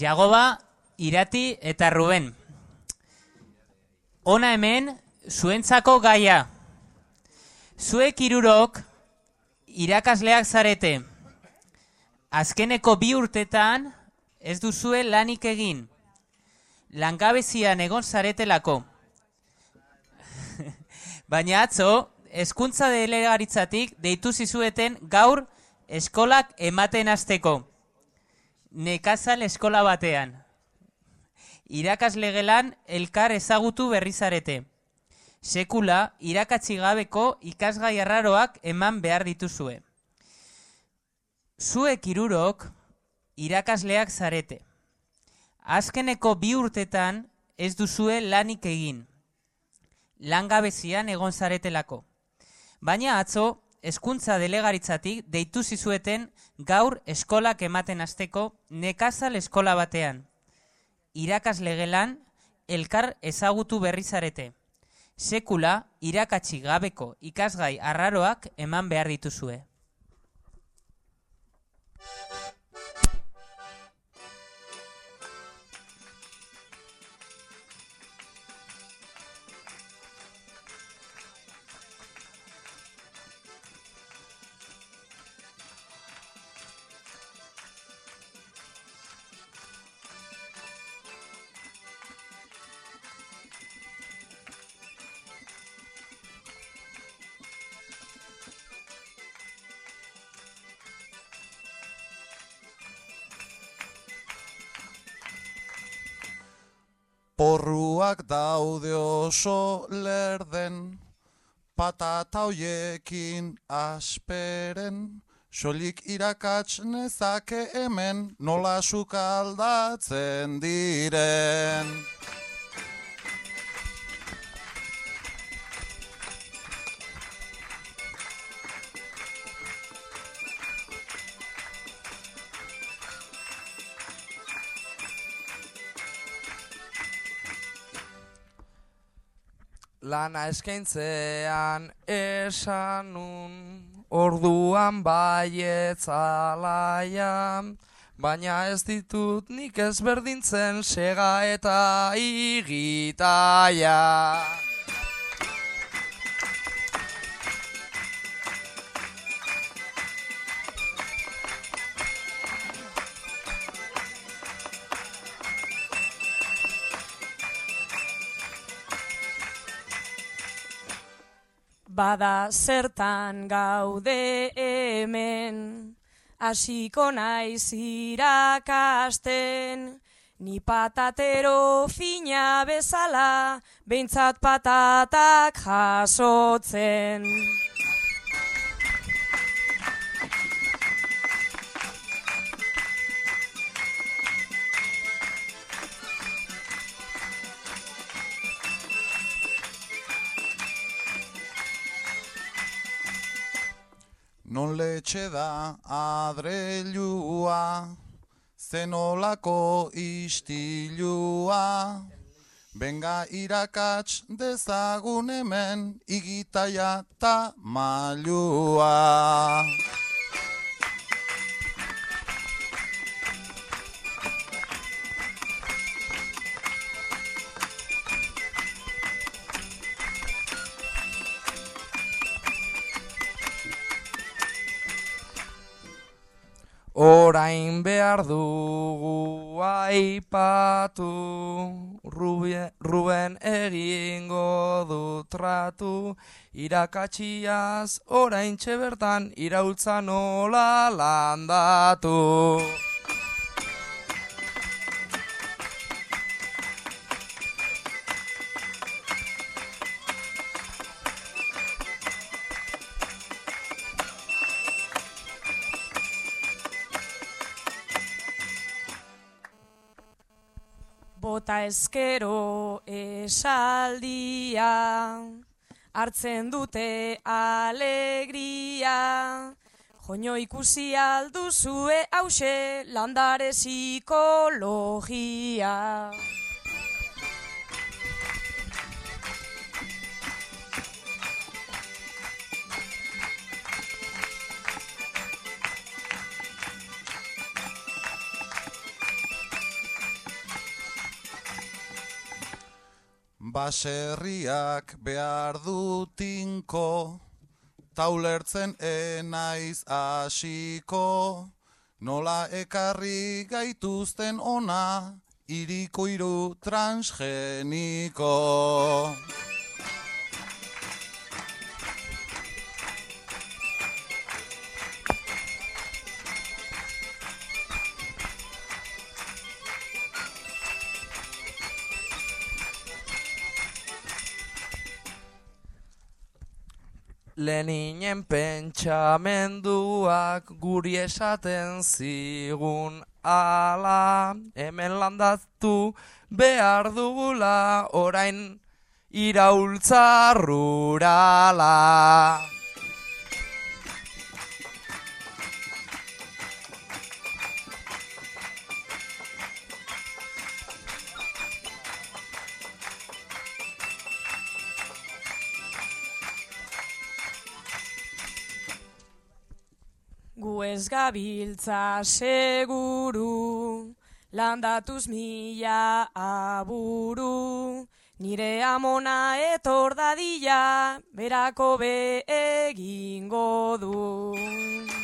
Jagoba, Irati eta Ruben. Ona hemen, zuentzako gaia. Zuek irurok, irakasleak zarete. Azkeneko bi urtetan, ez duzue lanik egin. Langabezian egon zaretelako. Baina atzo, hezkuntza delegaritzatik deitu zizueten gaur eskolak ematen hasteko. Nekazal eskola batean. Irakasle gelan elkar ezagutu berrizarete. Sekula irakatsi gabeko ikasgai arraroak eman behar dituzue. Zuek irurok irakasleak zarete. Azkeneko bi urtetan ez duzue lanik egin. Langabezian egon zaretelako. Baina atzo, hezkuntza delegaritzatik deitu zizueten gaur eskolak ematen hasteko nekazal eskola batean. Irakasle gelan, elkar ezagutu berri zarete. Sekula irakatsi gabeko ikasgai arraroak eman behar dituzue. Porruak daude oso lerden, patata hoiekin asperen, solik irakats nezake hemen nola sukaldatzen diren. Lana eskaintzean esan nun, orduan baietzalaia, baina ez ditut nik ezberdintzen sega eta igitaia. Bada zertan gaude hemen, hasiko naiz irakasten, ni patatero fina bezala, behintzat patatak jasotzen. Non letxe da adreilua, zenolako istilua. Benga irakats dezagun hemen igitaia ta mailua. Orain behar dugu aipatu, Rubien, Ruben egingo du tratu, irakatsiaz orain bertan iraultza nola landatu. Bota eskero esaldia, hartzen dute alegria. Joño ikusi alduzue hause landare psikologia. Baserriak behar dutinko, taulertzen enaiz hasiko, nola ekarri gaituzten ona, iriko iru transgeniko. Leninen pentsamenduak guri esaten zigun ala hemen landatu behar dugula orain iraultza rurala. Gu ez gabiltza seguru, landatuz mila aburu, nire amona etor dadila, berako be egingo du.